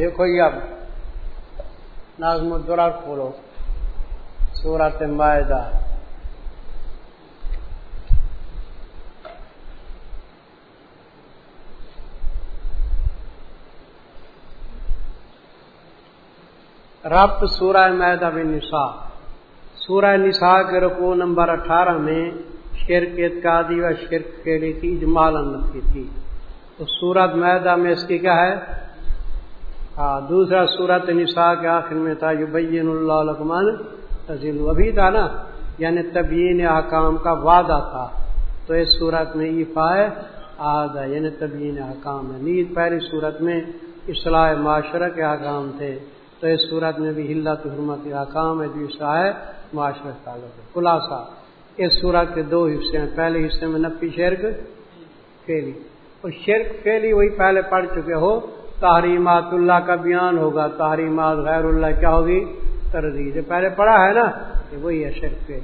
دیکھو یہ اب نازم الدرا کھولو۔ سورت معدہ رب سورہ میدہ بن نسا سورہ نساء کے رکو نمبر اٹھارہ میں شرک اعتقادی و شرک کے لیے تھی اجمال کی تھی۔ تو سورت میدہ میں اس کی کیا ہے؟ ہاں دوسرا سورت نساء کے آخر میں تھا، یبین اللہ لکمان تزیل ابھی تھا نا یعنی تبین احکام کا وعدہ تھا۔ تو اس صورت میں ایفا ہے، آدھا یعنی تبین احکام ہے۔ نیند پہلی صورت میں اصلاح معاشرہ کے احکام تھے۔ تو اس صورت میں بھی ہلت حرمت کا ہے دوسرا ہے معاشرت تعلق ہے۔ خلاصہ، اس صورت کے دو حصے ہیں۔ پہلے حصے میں نفی شرک پھیلی اور شرک پھیلی وہی پہلے پڑھ چکے ہو۔ تحریمات اللہ کا بیان ہوگا، تحریمات غیر اللہ کیا ہوگی؟ تردید پہلے پڑھا ہے نا کہ وہی ہے شرک کے۔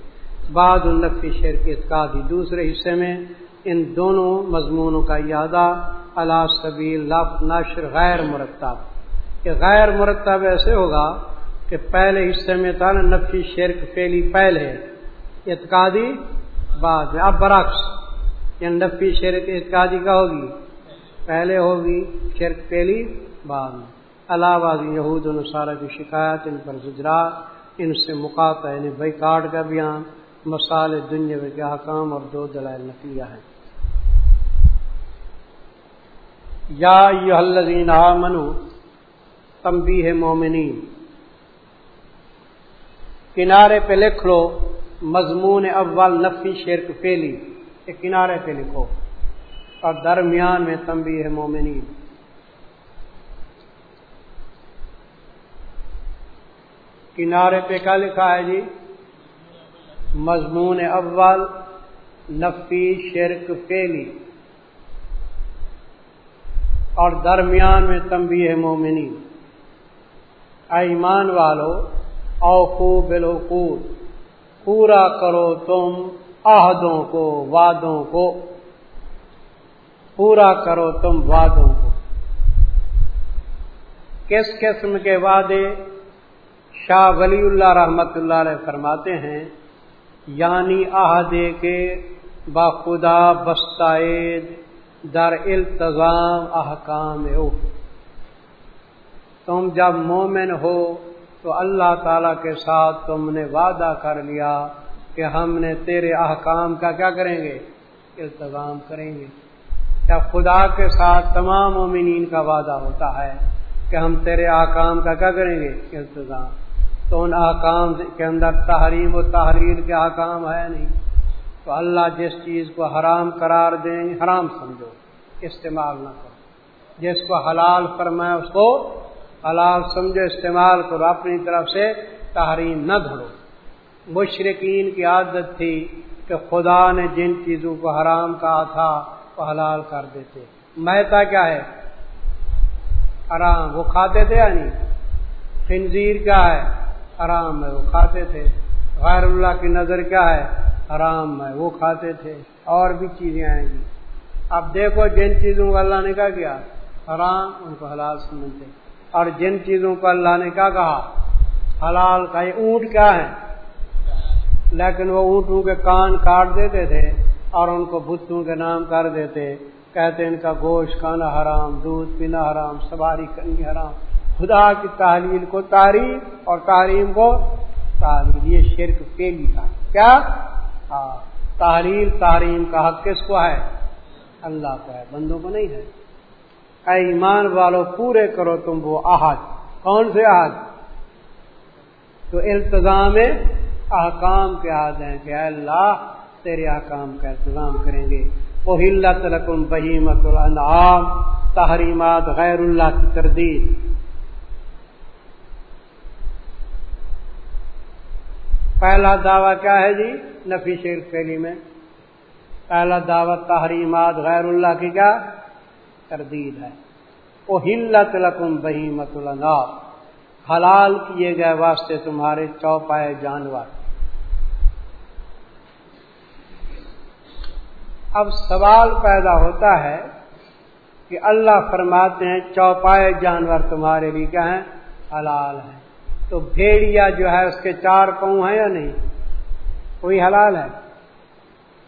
بعد النفی شرک اتقادی دوسرے حصے میں ان دونوں مضمونوں کا یادہ اللہ سبیل لفظ، نشر، غیر مرتب۔ کہ غیر مرتب ایسے ہوگا کہ پہلے حصے میں تھا نا نفی شرک پھیلی پہلے اعتقادی بعد میں اب برعکس یعنی نفی شرک اعتقادی کا ہوگی۔ پہلے ہوگی شرک پھیلی بعد۔ میں علاوہ یہود نصارہ کی شکایت، ان پر گجرا ان سے مقاطع یعنی بھائی کارڈ کا بیان مسال دنیا میں کیا حکام اور دو دلائل نقلیہ ہیں۔ یا یہ منو تمبی ہے مومنی کنارے پہ لکھ لو، مضمون اول نفی شرک پھیلی کنارے پہ لکھو۔ اور درمیان میں تمبی ہے مومنی کنارے پہ کیا لکھا ہے جی؟ مضمون اول، نفی، شرک پھیلی اور درمیان میں تمبی ہے مومنی ایمان والو اوقو بالحقوق پورا کرو تم عہدوں کو، وعدوں کو۔ پورا کرو تم وعدوں کو۔ کس قسم کے وعدے؟ شاہ ولی اللہ رحمت اللہ علیہ فرماتے ہیں یعنی عہدے کے باخدا بستائد در التظام احکام او تم جب مومن ہو تو اللہ تعالی کے ساتھ تم نے وعدہ کر لیا کہ ہم نے تیرے احکام کا کیا کریں گے؟ التظام کریں گے۔ کیا خدا کے ساتھ تمام مومنین کا وعدہ ہوتا ہے کہ ہم تیرے احکام کا کیا کریں گے؟ التظام تو ان احکام کے اندر تحریم و تحریر کے احکام ہے نہیں؟ تو اللہ جس چیز کو حرام قرار دیں حرام سمجھو، استعمال نہ کرو۔ جس کو حلال فرمائے اس کو حلال سمجھو، استعمال کرو۔ اپنی طرف سے تحریم نہ دھڑو مشرقین کی عادت تھی کہ خدا نے جن چیزوں کو حرام کہا تھا وہ حلال کر دیتے۔ مہتا کیا ہے؟ حرام وہ کھاتے تھے یا نہیں؟ خنزیر کیا ہے؟ حرام ہے۔ وہ کھاتے تھے۔ غیر اللہ کی نظر کیا ہے؟ حرام ہے۔ وہ کھاتے تھے۔ اور بھی چیزیں آئیں گی۔ اب دیکھو جن چیزوں کو اللہ نے کیا کیا؟ حرام ان کو حلال سمجھتے۔ اور جن چیزوں کو اللہ نے کیا کہا؟ حلال کا یہ اونٹ کیا ہے؟ لیکن وہ اونٹوں کے کان کاٹ دیتے تھے۔ اور ان کو بتوں کے نام کر دیتے۔ کہتے ان کا گوشت کھانا حرام، دودھ پینا حرام، سواری کرنی حرام۔ خدا کی تحلیل کو تعریف اور تعلیم کو تعلیم۔ یہ شرک پیلی کا کیا؟ ہاں۔ تحلیل، تعلیم کا حق کس کو ہے؟ اللہ کو ہے۔ بندوں کو نہیں ہے۔ اے ایمان والو، پورے کرو تم وہ آہد کون سے آہد تو التظام احکام کے آد ہیں کہ اے اللہ تیرے احکام کا انتظام کریں گے۔ وہ ہلت رقم بہیمت الانعام تحریمات غیر اللہ کی تردید۔ پہلا دعویٰ کیا ہے جی؟ نفی شیر پہلی میں۔ پہلا دعوت تحریمات غیر اللہ کی کیا؟ تردید ہے۔ وہ ہلت لکم بہیمت النار حلال کیے گئے واسطے تمہارے چوپائے جانور۔ اب سوال پیدا ہوتا ہے کہ اللہ فرماتے ہیں، چوپائے جانور تمہارے بھی کیا ہیں؟ حلال ہیں۔ تو بھیڑیا جو ہے، اس کے چار پاؤں ہیں یا نہیں؟ کوئی حلال ہے۔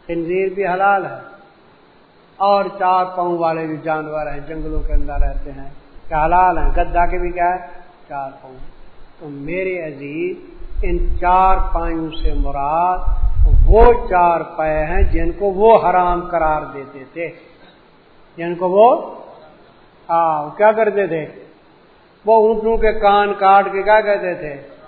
خنزیر بھی حلال ہے۔ اور چار پاؤں والے جو جانور ہیں، جنگلوں کے اندر رہتے ہیں، کیا حلال ہیں؟ گدا کے بھی کیا ہے؟ چار پاؤں۔ تو میرے عزیز، ان چار پائیوں سے مراد وہ چار پائے ہیں جن کو وہ حرام قرار دیتے تھے۔ جن کو وہ ہاں کیا کرتے تھے؟ وہ اونٹوں کے کان کاٹ کے کیا کہتے تھے؟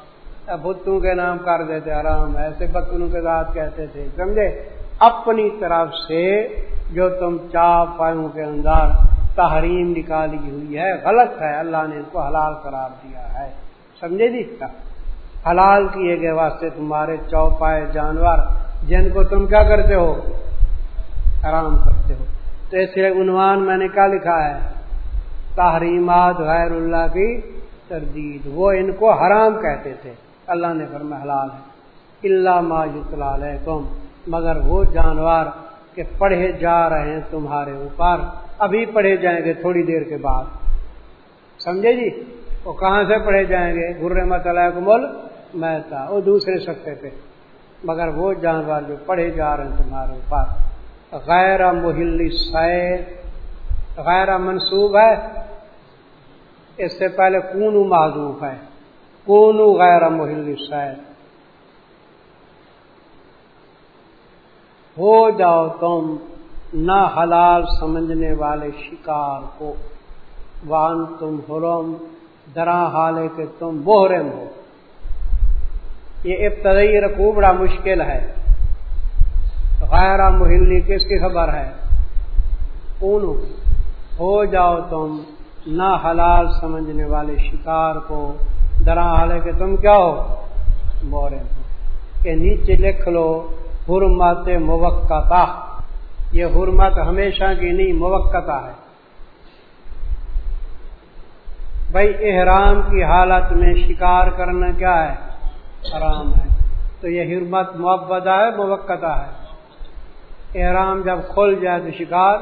بتوں کے نام کر دیتے آرام ایسے بتوں کے ساتھ کہتے تھے، سمجھے؟ اپنی طرف سے جو تم چاپ پائوں کے اندر تحریم نکالی ہوئی ہے، غلط ہے، اللہ نے ان کو حلال قرار دیا ہے۔ سمجھے جی کا؟ حلال کیے گئے واسطے تمہارے چوپائے جانور جن کو تم کیا کرتے ہو؟ آرام کرتے ہو۔ تو اس لیے عنوان میں نے کیا لکھا ہے؟ تحریمات غیر اللہ کی تردید۔ وہ ان کو حرام کہتے تھے۔ اللہ نے فرما حلال ہے۔ اللہ ماجلا تم مگر وہ جانور کہ پڑھے جا رہے ہیں تمہارے اوپر۔ ابھی پڑھے جائیں گے تھوڑی دیر کے بعد۔ سمجھے جی؟ وہ کہاں سے پڑھے جائیں گے؟ گر مسئلہ کو مول محتا وہ دوسرے سطح پہ مگر وہ جانور جو پڑھے جا رہے ہیں تمہارے اوپر۔ غیر محل سیر غیر منصوب ہے۔ اس سے پہلے کون معذوف ہے۔ کون غیر محل شاید ہو جاؤ تم نہ حلال سمجھنے والے شکار کو۔ وان تم حرم، درا حالے کہ تم بحرم ہو۔ یہ ابتدائی رقو بڑا مشکل ہے۔ غیر محلی کس کی خبر ہے؟ کون ہو جاؤ تم نہ حلال سمجھنے والے شکار کو۔ درا حال کہ تم کیا ہو؟ مورے۔ کہ نیچے لکھ لو، حرمت موقع یہ حرمت ہمیشہ کی نہیں موقع ہے۔ بھائی، احرام کی حالت میں شکار کرنا کیا ہے؟ حرام ہے۔ تو یہ حرمت محبت ہے موقع ہے۔ احرام جب کھل جائے تو شکار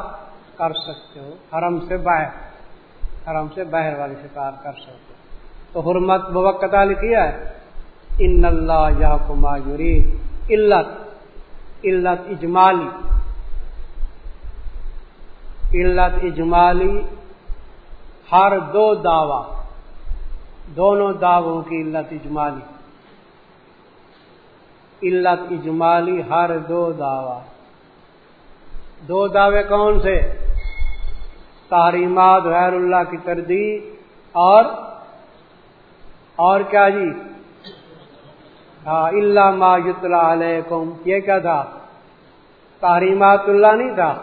کر سکتے ہو، حرم سے باہر، حرم سے باہر والی شکار کر سکتے ہو۔ تو حرمت موقع لکھیا ہے۔ ان اللہ یا کما علت علت اجمالی۔ علت اجمالی ہر دو دعوی، دونوں دعووں کی علت اجمالی۔ علت اجمالی ہر دو دعوی۔ دو دعوے کون سے؟ تحریمات غیر اللہ کی تردید اور اور کیا جی؟ ہاں اللہ ما یتلا علیکم۔ یہ کیا تھا؟ تحریمات اللہ نہیں تھا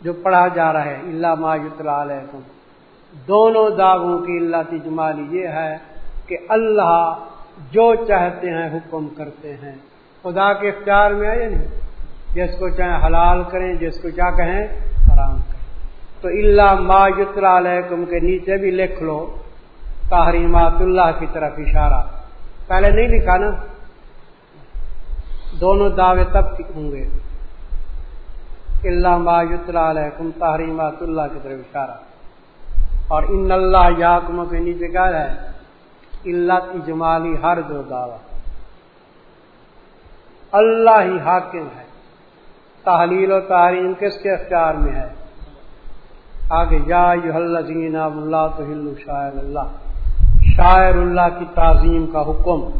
جو پڑھا جا رہا ہے۔ اللہ ما یتلا علیکم۔ دونوں داغوں کی اللہ تجمالی یہ ہے کہ اللہ جو چاہتے ہیں حکم کرتے ہیں۔ خدا کے اختیار میں آئے نہیں۔ جس کو چاہیں حلال کریں، جس کو کیا کہیں، حرام کریں۔ تو اللہ ماجر علیکم کے نیچے بھی لکھ لو۔ تحریمات اللہ کی طرف اشارہ۔ پہلے نہیں لکھا نا۔ دونوں دعوے تب ہوں گے۔ اللہ ماجر علیکم، تحریمات اللہ کی طرف اشارہ۔ اور ان اللہ یاکم کے نیچے کیا ہے؟ اللہ کی جمالی ہر دو دعوی اللہ ہی حاکم ہے۔ تحلیل و تحریم کس کے اختیار میں ہے؟ آگے، یا اللہ تو ہلو شاعر اللہ۔ شاعر اللہ کی تعظیم کا حکم۔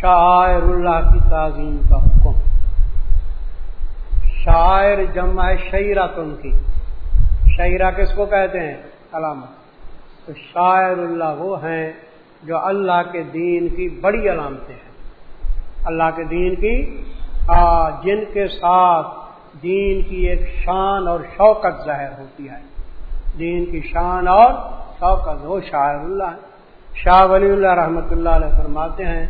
شاعر اللہ کی تعظیم کا حکم۔ شاعر جمع ہے شعرا تم کی۔ شعرا کس کو کہتے ہیں؟ علامت تو شاعر اللہ وہ ہیں جو اللہ کے دین کی بڑی علامتیں ہیں۔ اللہ کے دین کی جن کے ساتھ دین کی ایک شان اور شوقت ظاہر ہوتی ہے۔ دین کی شان اور شوقت وہ شاعر اللہ ہے شاہ ولی اللہ رحمۃ اللہ علیہ فرماتے ہیں،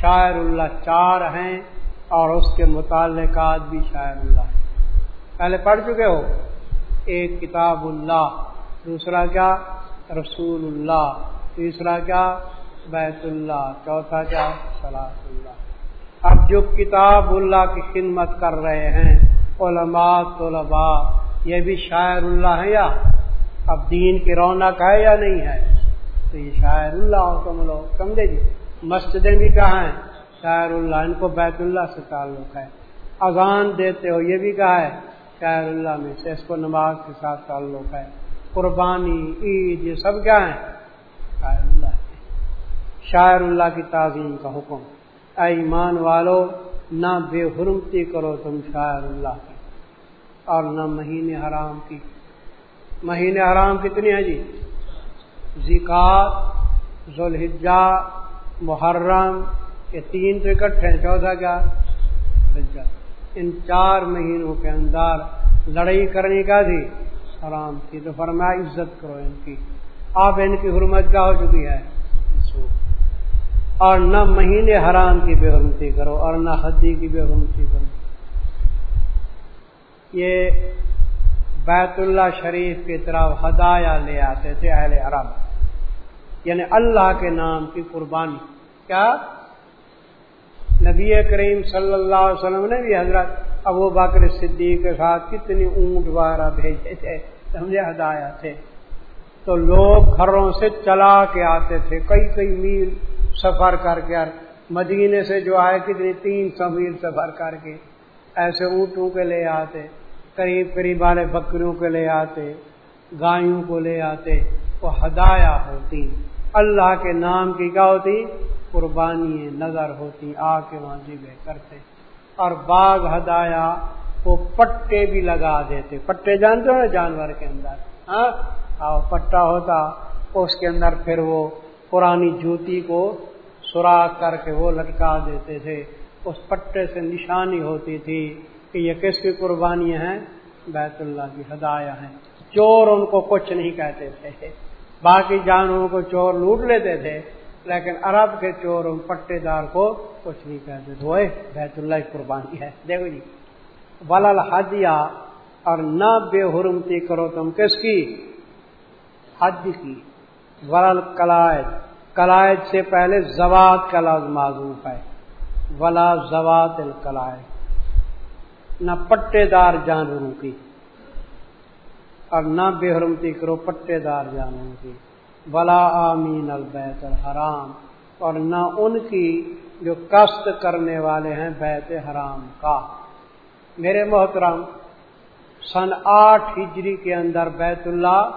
شاعر اللہ چار ہیں اور اس کے متعلقات بھی شاعر اللہ ہیں۔ پہلے پڑھ چکے ہو۔ ایک کتاب اللہ، دوسرا کیا؟ رسول اللہ۔ تیسرا کیا؟ بیت اللہ۔ چوتھا کیا؟ صلاح اللہ۔ اب جو کتاب اللہ کی خدمت کر رہے ہیں، علماء، طلباء، یہ بھی شاعر اللہ ہے یا؟ اب دین کی رونق ہے یا نہیں ہے؟ تو یہ شاعر اللہ ہو تم لوگ، سمجھے جی؟ مسجدیں بھی کہاں ہیں؟ شاعر اللہ، ان کو بیت اللہ سے تعلق ہے۔ اذان دیتے ہو، یہ بھی کہا ہے؟ شاعر اللہ میں سے، اس کو نماز کے ساتھ تعلق ہے۔ قربانی، عید، یہ سب کیا ہیں؟ شاعر اللہ شاعر اللہ کی تعظیم کا حکم۔ اے ایمان والو، نہ بے حرمتی کرو تم شاعر اللہ کی، اور نہ مہینے حرام کی۔ مہینے حرام کتنی ہیں جی؟ زکات ذوالحجا محرم، یہ تین تو اکٹھے ہیں، چوتھا کیا؟ ان چار مہینوں کے اندر لڑائی کرنے کا تھی؟ حرام تھی تو فرمایا عزت کرو ان کی۔ آپ ان کی حرمت کیا ہو چکی ہے اور نہ مہینے حرام کی بے حرمتی کرو اور نہ حدی کی بے حرمتی کرو۔ یہ بیت اللہ شریف کی طرف ہدایا لے آتے تھے اہل عرب یعنی اللہ کے نام کی قربانی۔ کیا؟ نبی کریم صلی اللہ علیہ وسلم نے بھی حضرت ابو بکر صدیق کے ساتھ کتنی اونٹ وغیرہ بھیجے تھے، سمجھے ہدایا تھے۔ تو لوگ گھروں سے چلا کے آتے تھے، کئی کئی میل سفر کر کے مدینے سے جو آئے کتنی تین سو میل سفر کر کے ایسے اونٹوں کے لے آتے، قریب قریب والے بکریوں کے لے آتے گایوں کو لے آتے۔ وہ ہدایا ہوتی، اللہ کے نام کی کیا ہوتی؟ قربانی نظر ہوتی، آ کے وہاں جی کرتے۔ اور باغ ہدایا وہ پٹے بھی لگا دیتے۔ پٹے جانتے ہو نا جانور کے اندر؟ ہاں؟ پٹا ہوتا، اس کے اندر پھر وہ پرانی جوتی کو سوراخ کر کے وہ لٹکا دیتے تھے۔ اس پٹے سے نشانی ہوتی تھی کہ یہ کس کی قربانیاں ہیں بیت اللہ کی ہدایا ہیں چور ان کو کچھ نہیں کہتے تھے۔ باقی جانوروں کو چور لوٹ لیتے تھے۔ لیکن عرب کے چور ان پٹے دار کو کچھ نہیں کہتے۔ تھے بیت اللہ کی قربانی ہے۔ دیکھو جی ولال حجیا اور نہ بے حرمتی کرو تم کس کی؟ حج کی۔ ولل کلائد کلائد سے پہلے زوات کا لفظ معذوف ہے۔ ولا زوات القلائد۔ نہ پٹے دار جانوروں کی اور نہ بے حرمتی کرو پٹے دار جانوروں کی۔ ولا آمین البیت الحرام۔ اور نہ ان کی جو کشت کرنے والے ہیں بیت حرام کا۔ میرے محترم، سن آٹھ ہجری کے اندر بیت اللہ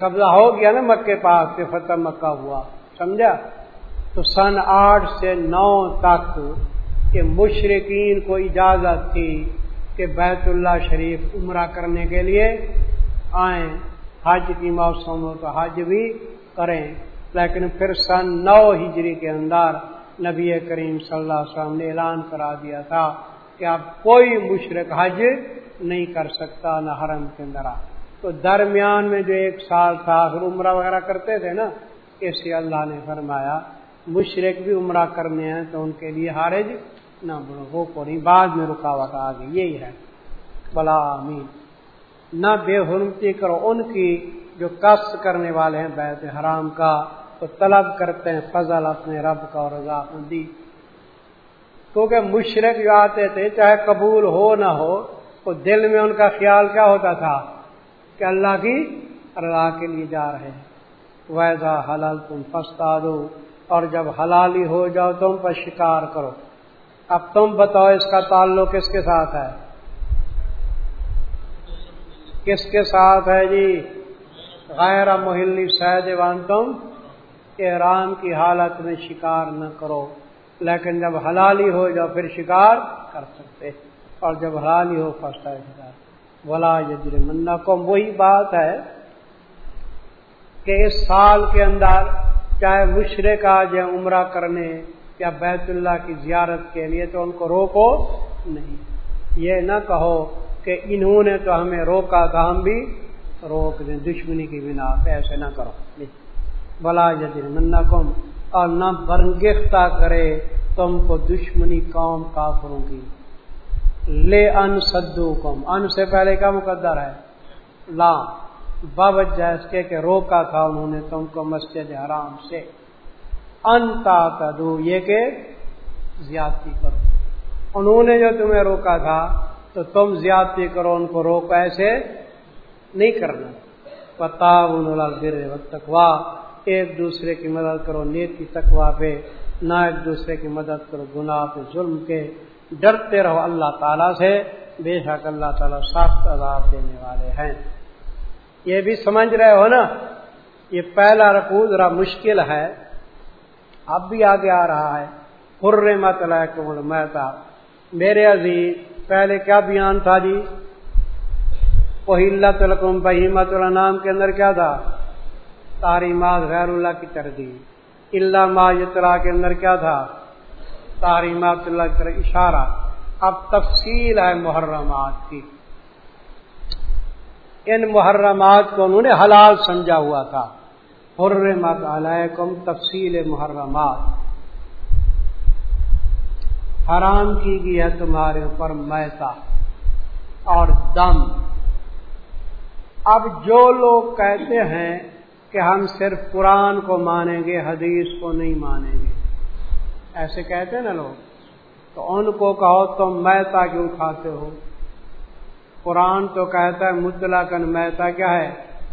قبضہ ہو گیا نا مکے پاس سے، فتح مکہ ہوا، سمجھا؟ تو سن آٹھ سے نو تک کہ مشرقین کو اجازت تھی کہ بیت اللہ شریف عمرہ کرنے کے لیے آئیں۔ حج کی موسم ہو تو حج بھی کریں۔ لیکن پھر سن نو ہجری کے اندر نبی کریم صلی اللہ علیہ وسلم نے اعلان کرا دیا تھا کہ آپ کوئی مشرق حج نہیں کر سکتا نہ حرم کے اندر تو درمیان میں جو ایک سال تھا، پھر عمرہ وغیرہ کرتے تھے نا اس سے اللہ نے فرمایا، مشرق بھی عمرہ کرنے ہیں تو ان کے لیے حارج نہ بڑھو وہ کو نہیں بعد میں رکاوٹ آ گئی یہی ہے۔ بلا امین نہ بے حرمتی کرو، ان کی جو کشت کرنے والے ہیں بیت حرام کا، تو طلب کرتے ہیں فضل اپنے رب کا اور رضا دی کیونکہ مشرق جو آتے تھے، چاہے قبول ہو نہ ہو، تو دل میں ان کا خیال کیا ہوتا تھا؟ کہ اللہ کی رضا کے لیے جا رہے ہیں۔ ویزا حلال تم پستا دو اور جب حلالی ہو جاؤ تم پر شکار کرو۔ اب تم بتاؤ اس کا تعلق کس کے ساتھ ہے؟ کس کے ساتھ ہے جی؟ غیر محلی سید وان تم احرام کی حالت میں شکار نہ کرو۔ لیکن جب حلالی ہو جاؤ، پھر شکار کر سکتے۔ اور جب حلالی ہو پھنستا ہے شکار۔ ولا یجر منا کو وہی بات ہے کہ اس سال کے اندر چاہے مشرق آ جائے عمرہ کرنے یا بیت اللہ کی زیارت کے لیے تو ان کو روکو نہیں۔ یہ نہ کہو کہ انہوں نے تو ہمیں روکا تھا، ہم بھی روک دیں، دشمنی کی بنا پہ ایسے نہ کرو۔ بلا منا کم اور نہ برنگیختہ کرے تم کو دشمنی قوم کافروں کی۔ لے ان سدو کم ان سے پہلے کا مقدر ہے؟ لا۔ بابت اس کے کہ روکا تھا انہوں نے تم کو مسجد حرام سے۔ انتا یہ کہ زیادتی کرو۔ انہوں نے جو تمہیں روکا تھا تو تم زیادتی کرو، ان کو روک ایسے نہیں کرنا۔ پتا تکوا ایک دوسرے کی مدد کرو نیت کی تکوا پہ۔ نہ ایک دوسرے کی مدد کرو، گناہ پہ، ظلم کے ڈرتے رہو اللہ تعالیٰ سے۔ بے شک اللہ تعالیٰ سخت عذاب دینے والے ہیں۔ یہ بھی سمجھ رہے ہو نا؟ یہ پہلا رقو ذرا مشکل ہے۔ اب بھی آگے آ رہا ہے۔ پور مت میرے عزیز پہلے کیا بیان تھا جی؟ اللہ تلکم بہیمت اللہ کے اندر کیا تھا؟ تاریمات غیر اللہ کی تردید اللہ ما کے اندر کیا تھا؟ تاریمات اللہ کی اشارہ۔ اب تفصیل ہے محرمات کی۔ ان محرمات کو انہوں نے حلال سمجھا ہوا تھا۔ حرمت علیکم تفصیل محرمات۔ حرام کی گئی ہے تمہارے اوپر میتا اور دم۔ اب جو لوگ کہتے ہیں کہ ہم صرف قرآن کو مانیں گے، حدیث کو نہیں مانیں گے۔ ایسے کہتے ہیں نا لوگ۔ تو ان کو کہو تم میتا کیوں کھاتے ہو؟ قرآن تو کہتا ہے مطلع کن میتا کیا ہے؟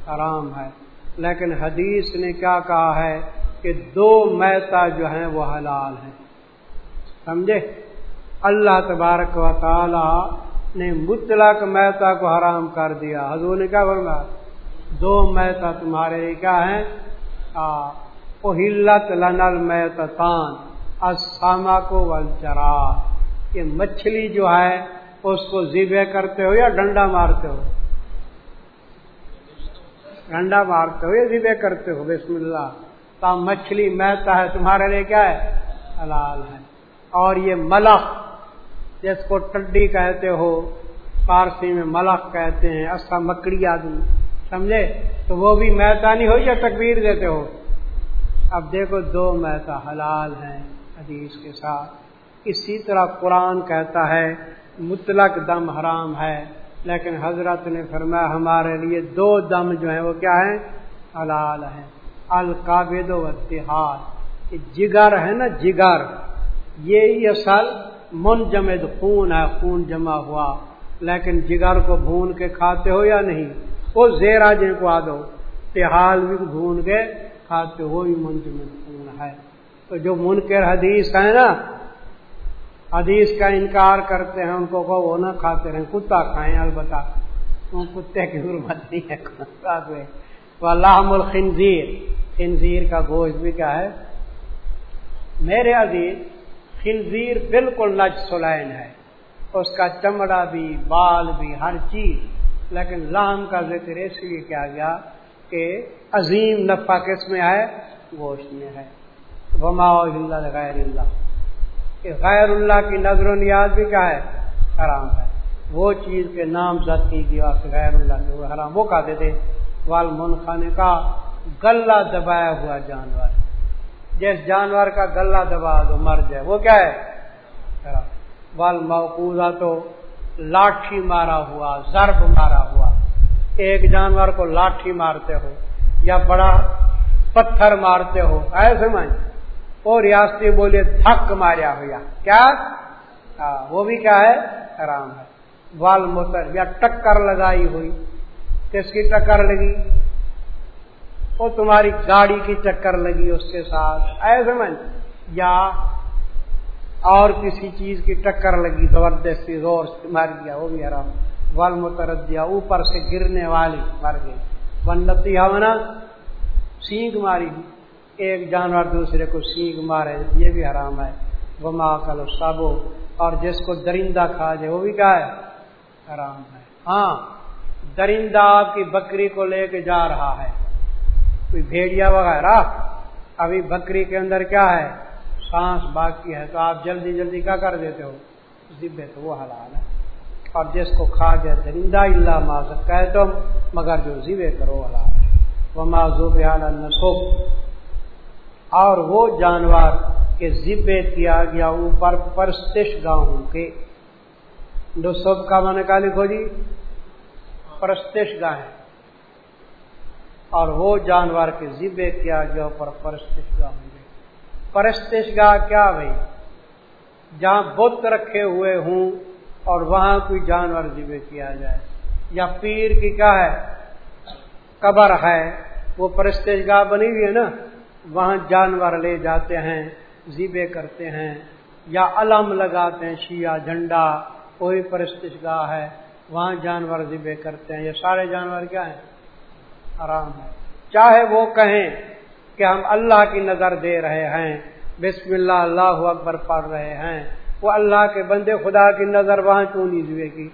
حرام ہے۔ لیکن حدیث نے کیا کہا ہے کہ دو میتا جو ہیں وہ حلال ہیں۔ سمجھے؟ اللہ تبارک و تعالی نے مطلق میتا کو حرام کر دیا۔ حضور نے کیا بولنا دو میتا تمہارے کیا ہیں؟ ہلت لنل میتان اسامہ کو ولچرا یہ مچھلی جو ہے، اس کو زیبے کرتے ہو یا ڈنڈا مارتے ہو؟ ڈنڈا مارتے ہو یا زیبے کرتے ہو؟ بسم اللہ۔ تا مچھلی میتا ہے، تمہارے لیے کیا ہے؟ حلال ہے۔ اور یہ ملخ جس کو ٹڈی کہتے ہو، پارسی میں ملخ کہتے ہیں اصا مکڑی آدمی سمجھے؟ تو وہ بھی میدانی ہو یا تکبیر دیتے ہو؟ اب دیکھو، دو میتا حلال ہیں حدیث کے ساتھ۔ اسی طرح قرآن کہتا ہے، مطلق دم حرام ہے، لیکن حضرت نے فرمایا، ہمارے لیے دو دم جو ہیں، وہ کیا ہیں؟ حلال ہیں۔ القابد و اتحاد جگر ہے نا، جگر۔ یہی اصل منجمد خون ہے، خون جمع ہوا۔ لیکن جگر کو بھون کے کھاتے ہو یا نہیں؟ وہ زیرا جن کو آدو تحال بھی بھون کے کھاتے ہو ہی منجمد خون ہے۔ تو جو منکر حدیث ہے نا، حدیث کا انکار کرتے ہیں، ان کو کہ وہ نہ کھاتے رہیں۔ کتا کھائیں، البتہ۔ ان کتے کی حرمت نہیں ہے وہ اللہ الخنزیر۔ خنزیر کا گوشت بھی کیا ہے؟ میرے عزیز خنزیر بالکل نج سلائن ہے۔ اس کا چمڑا بھی، بال بھی، ہر چیز۔ لیکن لام کا ذکر اس لیے کیا گیا کہ عظیم نفع کس میں ہے؟ گوشت میں ہے۔ وما اللہ غیر اللہ۔ کہ غیر اللہ کی نظر و نیاز بھی کیا ہے؟ حرام ہے۔ وہ چیز کے نام زد کی گیا غیر اللہ کے وہ حرام وہ کہتے تھے والمن خانے کا گلا دبایا ہوا جانور۔ جس جانور کا گلا دبا دو، مر جائے۔ وہ کیا ہے؟ بال موقوضہ تو لاٹھی مارا ہوا، ضرب مارا ہوا۔ ایک جانور کو لاٹھی مارتے ہو یا بڑا پتھر مارتے ہو ایسے میں اور ریاستی بولے، دھک ماریا ہوا۔ کیا؟ وہ بھی کیا ہے؟ حرام ہے۔ وال موتر یا ٹکر لگائی ہوئی۔ کس کی ٹکر لگی؟ وہ تمہاری گاڑی کی چکر لگی اس کے ساتھ۔ ایسے میں یا اور کسی چیز کی ٹکر لگی، زبردستی، زور سے مر گیا وہ بھی حرام ول مترد دیا اوپر سے گرنے والی مر گئی۔ ونتی ہونا ہاں سینگ ماری۔ ایک جانور دوسرے کو سینگ مارے، یہ بھی حرام ہے۔ وہ ماں کلو سابو اور جس کو درندہ کھا جائے، وہ بھی کیا ہے؟ حرام ہے۔ ہاں درندہ آپ کی بکری کو لے کے جا رہا ہے۔ کوئی بھیڑیا وغیرہ، ابھی بکری کے اندر کیا ہے؟ سانس باقی ہے، تو آپ جلدی جلدی کیا کر دیتے ہو؟ ذبے تو وہ حلال ہے۔ اور جس کو کھا جائے درندہ اللہ معذر کہے تم مگر جو ذبے کرو حلال ہے۔ وہ معذوب نسو اور وہ جانور کے ذبے کیا گیا اوپر پرستش گاہوں کے۔ نصب کا من کا لکھو جی پرستش گاہیں۔ اور وہ جانور کے ذبے کیا جو پر پرستش گاہ ہوں گے پرستش گاہ کیا بھائی؟ جہاں بت رکھے ہوئے ہوں اور وہاں کوئی جانور ذبح کیا جائے۔ یا پیر کی کیا ہے؟ قبر ہے۔ وہ پرستش گاہ بنی ہوئی ہے نا؟ وہاں جانور لے جاتے ہیں ذبے کرتے ہیں۔ یا علم لگاتے ہیں، شیعہ جھنڈا کوئی پرستش گاہ ہے۔ وہاں جانور ذبے کرتے ہیں۔ یہ سارے جانور کیا ہیں؟ آرام ہے۔ چاہے وہ کہیں کہ ہم اللہ کی نظر دے رہے ہیں، بسم اللہ اللہ اکبر پڑھ رہے ہیں، وہ اللہ کے بندے خدا کی نظر وہاں کیوں نہیں ذبے کی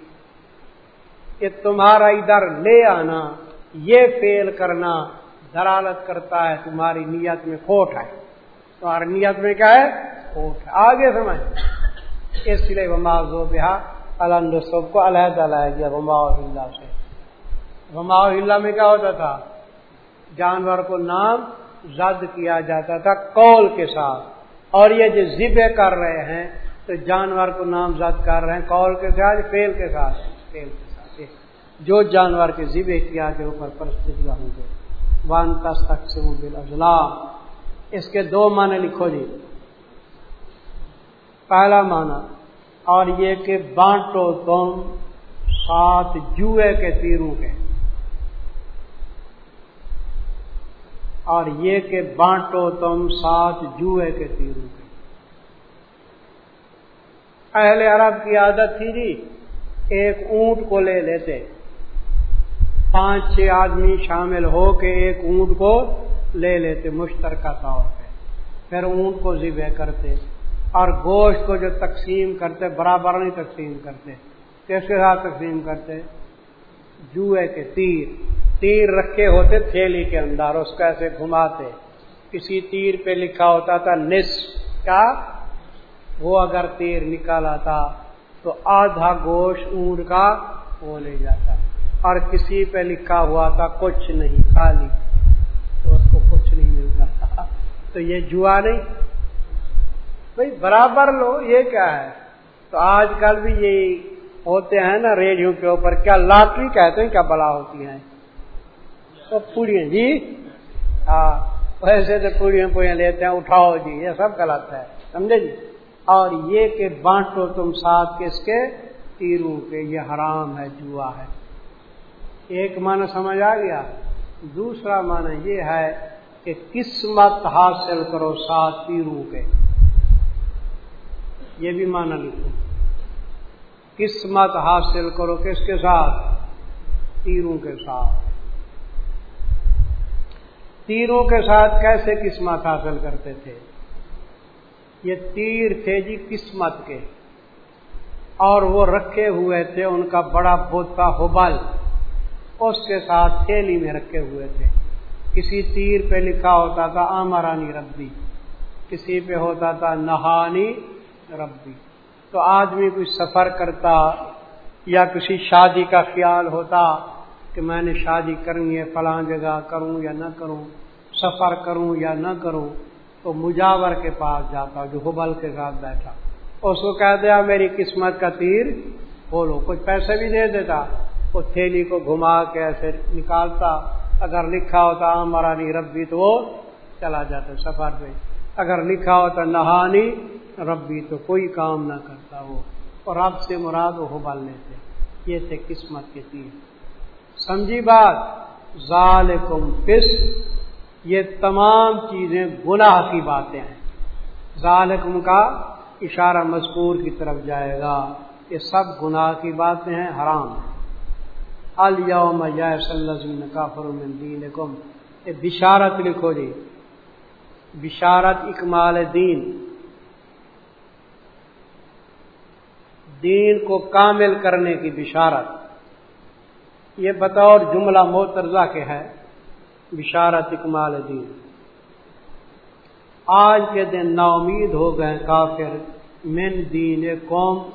کہ تمہارا ادھر لے آنا، یہ فیل کرنا درالت کرتا ہے، تمہاری نیت میں کھوٹ ہے۔ تمہاری نیت میں کیا ہے؟ کھوٹ ہے۔ آگے سمجھ اس لیے وما زو بہا، الحمد سب کو علیحدہ لایا گیا وما اللہ۔ سے وما اللہ میں کیا ہوتا تھا؟ جانور کو نام زد کیا جاتا تھا کول کے ساتھ۔ اور یہ جو ذبے کر رہے ہیں، تو جانور کو نام زد کر رہے ہیں کول کے ساتھ فیل کے ساتھ؟ فیل کے ساتھ۔ جو جانور کے ذبے کیا کے اوپر پرستہ ہوں گے۔ وان تک سے اس کے دو معنی لکھو جی۔ پہلا معنی، اور یہ کہ بانٹو تم سات جوئے کے تیروں کے۔ اور یہ کہ بانٹو تم سات جوئے کے تیروں کے۔ اہل عرب کی عادت تھی جی ایک اونٹ کو لے لیتے۔ پانچ چھ آدمی شامل ہو کے ایک اونٹ کو لے لیتے مشترکہ طور پہ۔ پھر اونٹ کو ذبح کرتے اور گوشت کو جو تقسیم کرتے، برابر نہیں تقسیم کرتے، کس کے ساتھ تقسیم کرتے؟ جوئے کے تیر۔ تیر رکھے ہوتے تھیلی کے اندر، اس کو ایسے گھماتے۔ کسی تیر پہ لکھا ہوتا تھا نس کیا وہ اگر تیر نکالا تھا تو آدھا گوشت اونٹ کا وہ لے جاتا۔ اور کسی پہ لکھا ہوا تھا کچھ نہیں، خالی۔ تو اس کو کچھ نہیں ملتا تھا۔ تو یہ جوا نہیں۔ بھائی، برابر لو، یہ کیا ہے؟ تو آج کل بھی یہی ہوتے ہیں نا، ریڈیو کے اوپر کیا لاٹری کہتے ہیں، کیا بلا ہوتی ہیں۔ تو پوڑیاں جی؟ ہاں ویسے تو پوڑیاں پوڑیاں لیتے ہیں اٹھاؤ جی یہ سب غلط ہے، سمجھے جی؟ اور یہ کہ بانٹو تم ساتھ کس کے؟ تیروں کے، یہ حرام ہے، جوا ہے۔ ایک معنی سمجھ آ گیا؟ دوسرا معنی یہ ہے کہ قسمت حاصل کرو سات تیروں کے۔ یہ بھی معنی لکھو۔ قسمت حاصل کرو کس کے ساتھ؟ تیروں کے ساتھ۔ تیروں کے ساتھ کیسے قسمت حاصل کرتے تھے؟ یہ تیر تھے جی قسمت کے۔ اور وہ رکھے ہوئے تھے، ان کا بڑا بوتا ہوبل اس کے ساتھ تھیلی میں رکھے ہوئے تھے۔ کسی تیر پہ لکھا ہوتا تھا، آمرانی ربی۔ کسی پہ ہوتا تھا، نہانی ربی۔ تو آدمی کوئی سفر کرتا یا کسی شادی کا خیال ہوتا کہ میں نے شادی کرنی ہے، فلاں جگہ کروں یا نہ کروں سفر کروں یا نہ کروں، تو مجاور کے پاس جاتا جو حبل کے ساتھ بیٹھا۔ اس کو کہہ دیا میری قسمت کا تیر، بولو، کچھ پیسے بھی دے دیتا۔ وہ تھیلی کو گھما کے ایسے نکالتا۔ اگر لکھا ہوتا ہمارانی ربی تو وہ چلا جاتا سفر پہ۔ اگر لکھا ہوتا نہانی ربی تو کوئی کام نہ کرتا وہ۔ اور رب سے مراد وہ حبل لیتے یہ تھے قسمت کے تیر۔ سمجھی بات؟ ظالکم پس یہ تمام چیزیں گناہ کی باتیں ہیں۔ ظالکم کا اشارہ مذکور کی طرف جائے گا یہ سب گناہ کی باتیں ہیں، حرام ہیں۔ الوم کافر من دینکم۔ یہ بشارت لکھو جی۔ بشارت اکمال دین۔ دین کو کامل کرنے کی بشارت۔ یہ بطور جملہ موترزہ کے ہے۔ بشارت اکمال دین آج کے دن نا امید ہو گئے کافر، من دین قوم،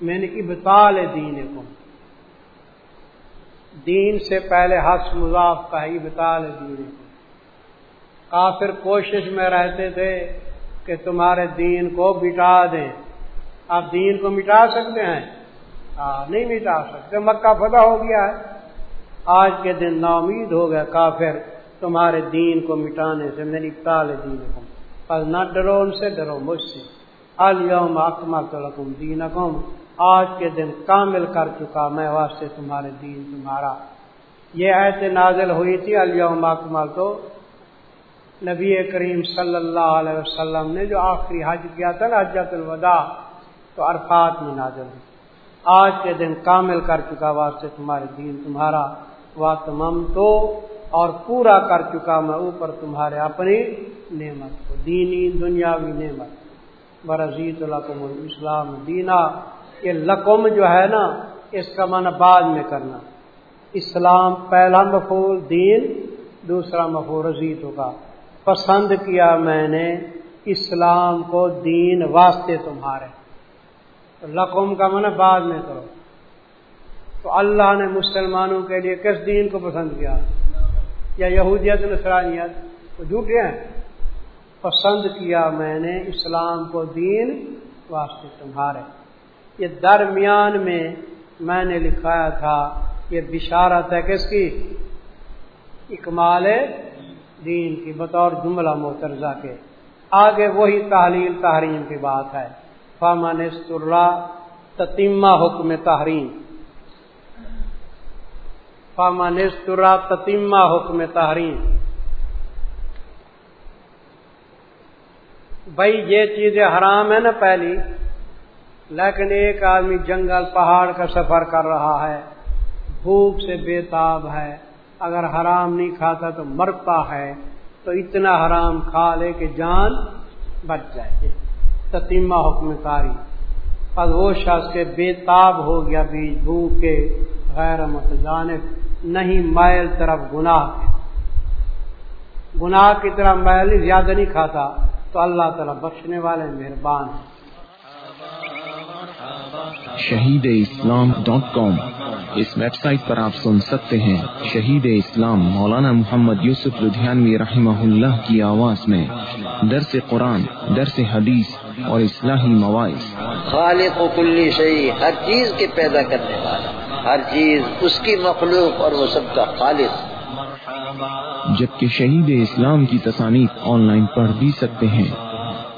من ابتال دین قوم۔ دین سے پہلے حس مضاف کا ہی ابتال دین۔ قوم کافر کوشش میں رہتے تھے کہ تمہارے دین کو مٹا دیں۔ آپ دین کو مٹا سکتے ہیں؟ ہاں، نہیں مٹا سکتے، مکہ فتح ہو گیا ہے۔ آج کے دن نامید ہو گیا کافر۔ تمہارے دین کو مٹانے سے میری تال دین کو نہ ڈرو، ان سے ڈرو، مجھ سے۔ الم اکمل لکم دین آج کے دن کامل کر چکا میں واسطے تمہارے دین تمہارا۔ یہ ایسے نازل ہوئی تھی الم اکمل تو نبی کریم صلی اللہ علیہ وسلم نے جو آخری حج کیا تھا نا حجت الوداع، تو عرفات میں نازل ہوئی۔ آج کے دن کامل کر چکا واسطے تمہارے دین تمہارا۔ وا تمام تو اور پورا کر چکا میں اوپر تمہارے اپنی نعمت کو، دینی، دنیاوی نعمت۔ برضیت القم الاسلام دینا۔ یہ لقم جو ہے نا، اس کا من بعد میں کرنا۔ اسلام پہلا مفول دین دوسرا مفول رضیت ہوگا پسند کیا میں نے اسلام کو دین واسطے تمہارے۔ لقم کا من بعد میں کرو۔ تو اللہ نے مسلمانوں کے لیے کس دین کو پسند کیا؟ یا یہودیت نسرانیت وہ جھوٹے ہیں؟ پسند کیا میں نے اسلام کو دین واسطے تمہارے۔ یہ درمیان میں میں نے لکھایا تھا، یہ بشارت ہے کس کی؟ اکمال دین کی، بطور جملہ محترزہ کے۔ آگے وہی تحلیل، تحریم کی بات ہے۔ فامن تتیمہ حکم تحریم فامانسترا تتیمہ حکم تحریم بھائی یہ چیزیں حرام ہے نا پہلی، لیکن ایک آدمی جنگل، پہاڑ کا سفر کر رہا ہے، بھوک سے بےتاب ہے، اگر حرام نہیں کھاتا تو مرتا ہے، تو اتنا حرام کھا لے کہ جان بچ جائے۔ تتیمہ حکم تاری۔ اب وہ شخص کے بےتاب ہو گیا، بیچ بھوک کے غیر متجانب۔ نہیں مائل طرف گناہ گناہ کی طرف میل زیادہ نہیں کھاتا تو اللہ تعالیٰ بخشنے والے مہربان ہیں۔ شہید اسلام ڈاٹ کام اس ویب سائٹ پر آپ سن سکتے ہیں شہید اسلام مولانا محمد یوسف لدھیانوی رحمہ اللہ کی آواز میں۔ درس قرآن درس حدیث اور اصلاحی مواعث۔ خالق و کلی شہی ہر چیز کے پیدا کرنے والا۔ ہر چیز اس کی مخلوق اور وہ سب کا خالص جبکہ شہید اسلام کی تصانیف آن لائن پڑھ بھی سکتے ہیں۔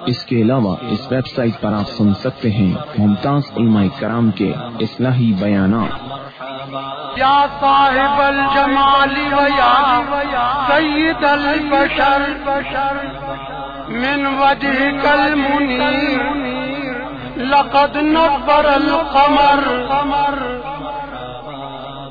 اس کے علاوہ اس ویب سائٹ پر آپ سن سکتے ہیں ممتاز علماء کرام کے اصلاحی بیانات۔ یا صاحب الجمال سید البشر من وجهك المنیر لقد نبر القمر۔